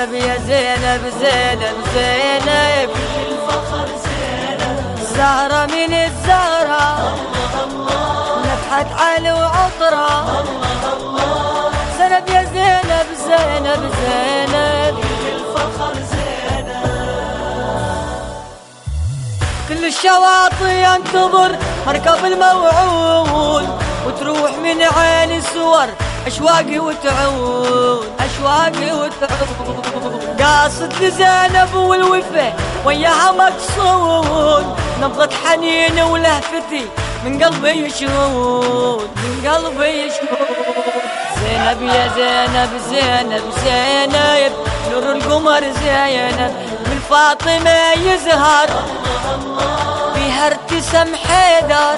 زينب يا زينب زينب زينب. الفخر زينب زهرة من الزهرة نفحت علي وعطرة زينب يا زينب زينب زينب. الفخر زينب كل الشواطئ انتظر مركب الموعود وتروح من عين سور. أشواقي وتعود أشواقي وتعود. قاصد لزينب والوفا وياها مقصود. نبضة حنين ولهفتي من قلبي يشهود من قلبي يشهود. زينب يا زينب زينب زينب. نور القمر زينب من فاطمة يزهر. بها ارتسم حيدر.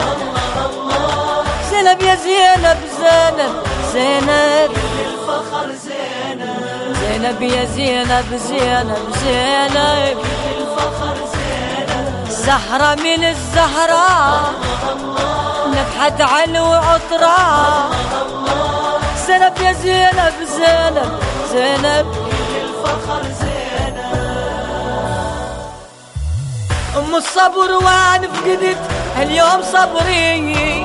زينب يا زينب زينب. زينب. الفخر زينب. زينب يا زينب زينب زينب. الفخر زينب. زهرة من الزهراء نفحت علو وعطرة زينب يا زينب زينب زينب. الفخر زينب. أم الصبر وأنا فقدت اليوم صبري.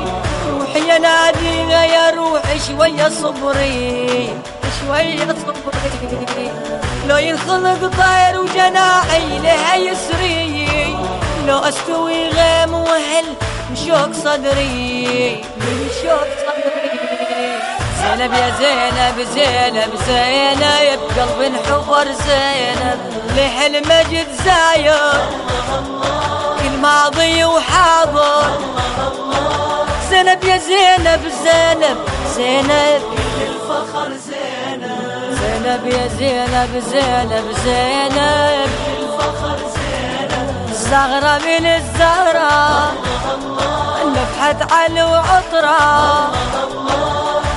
روحي يا نادينا يا روحي شوية صبري شوية صبري. لو ينخلق طير وجناحي لها يسري لو أستوي غيم وهل من شوق صدري من شوق صدري. زينب يا زينب زينب زينب قلب انحفر زينب لح المجد زاير كل ماضي وحاضر. زينب يا زينب زينب زينب. الفخر زينب. زينب يا زينب زينب زينب. الفخر زينب. زغرة من الزهرة. نفحت علي وعطرة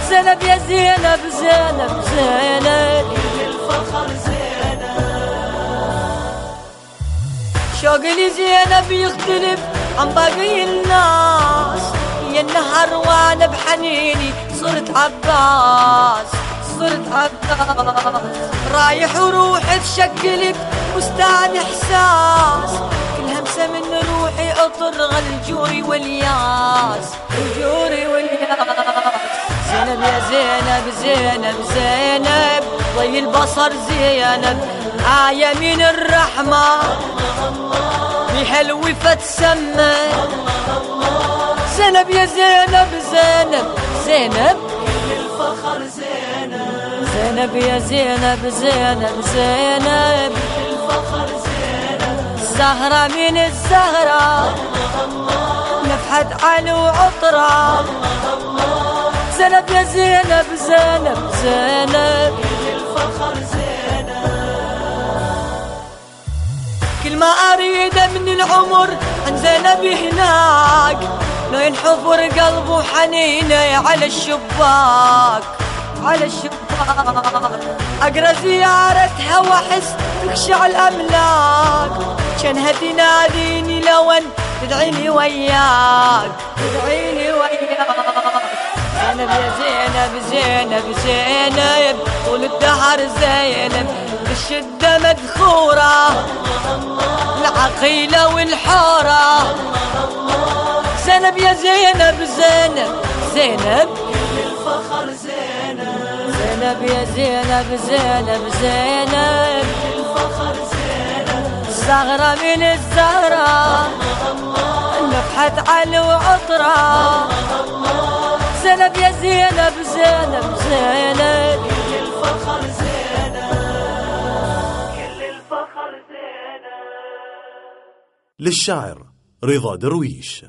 زينب يا زينب زينب زينب. الفخر زينب. شوقي لزينب يختلف عن باقي الناس. وأنا بحنيني صرت عباس صرت عباس. رايح وروحي تشكلت بستان إحساس كل همسة من روحي أطر الجوري والياس. الجوري والياس. زينب يا زينب زينب زينب ضي البصر زينب. آية من الرحمة بها الوفا تسمى زينب يا زينب زينب زينب. الفخر زينب زينب يا زينب زينب زينب. الفخر زينب زهرة من الزهرة نفحت علي وعطرة. زينب يا زينب زينب زينب. الفخر زينب كل ما اريده من العمر عن زينب هناك. لو ينحفر قلبه وحنينة على الشباك على الشباك. أقرأ زيارتها واحس تخشع الاملاك كانها تناديني لو أن تدعيني وياك تدعيني وياك. زينب يا زينب زينب زينب طول الدهر زينب بالشدة مدخورة. العقيلة والحورة. زينب يا زينب زينب زينب. الفخر زينب. زينب يا زينب زينب زينب. الفخر زينب. زغرة من الزهرة نفحت علي وعطرة. زينب يا زينب زينب زينب. الفخر زينب. كل الفخر زينب. للشاعر رضا درويش.